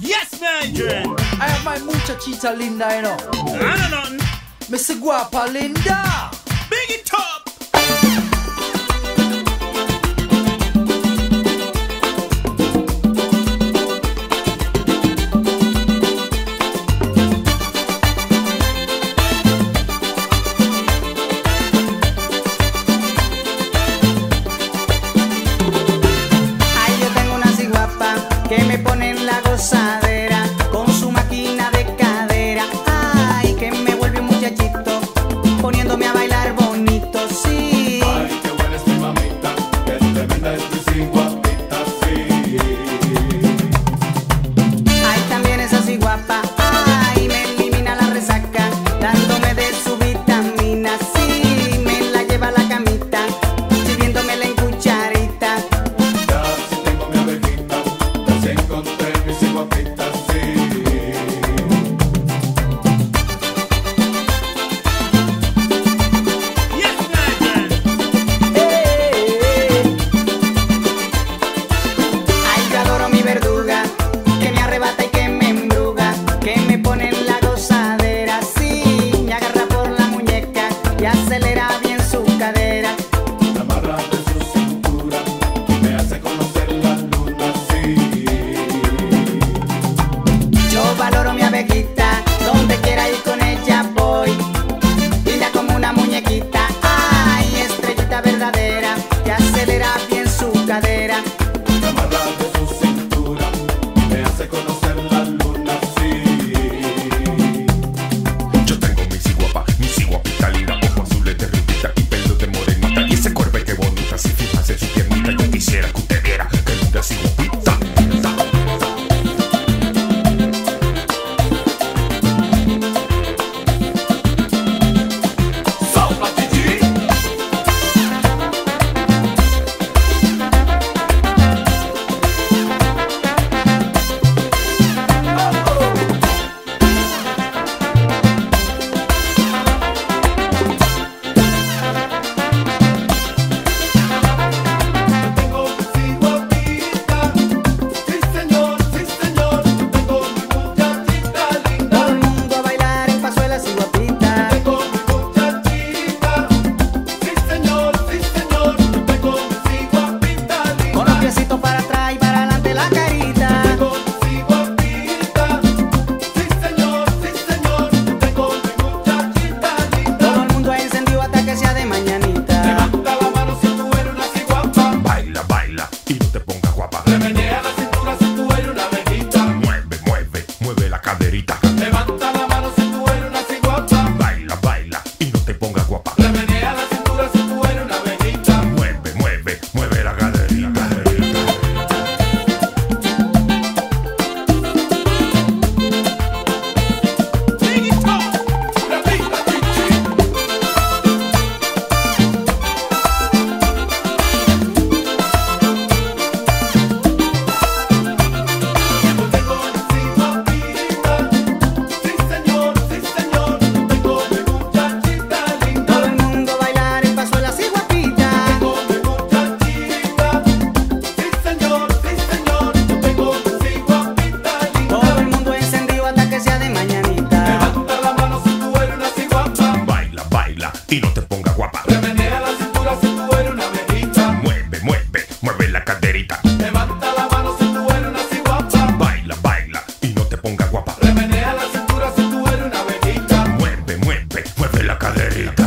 Yes, man, I have my muchachita linda, you know. I know nothing. Mr. Guapa Linda. cadeia.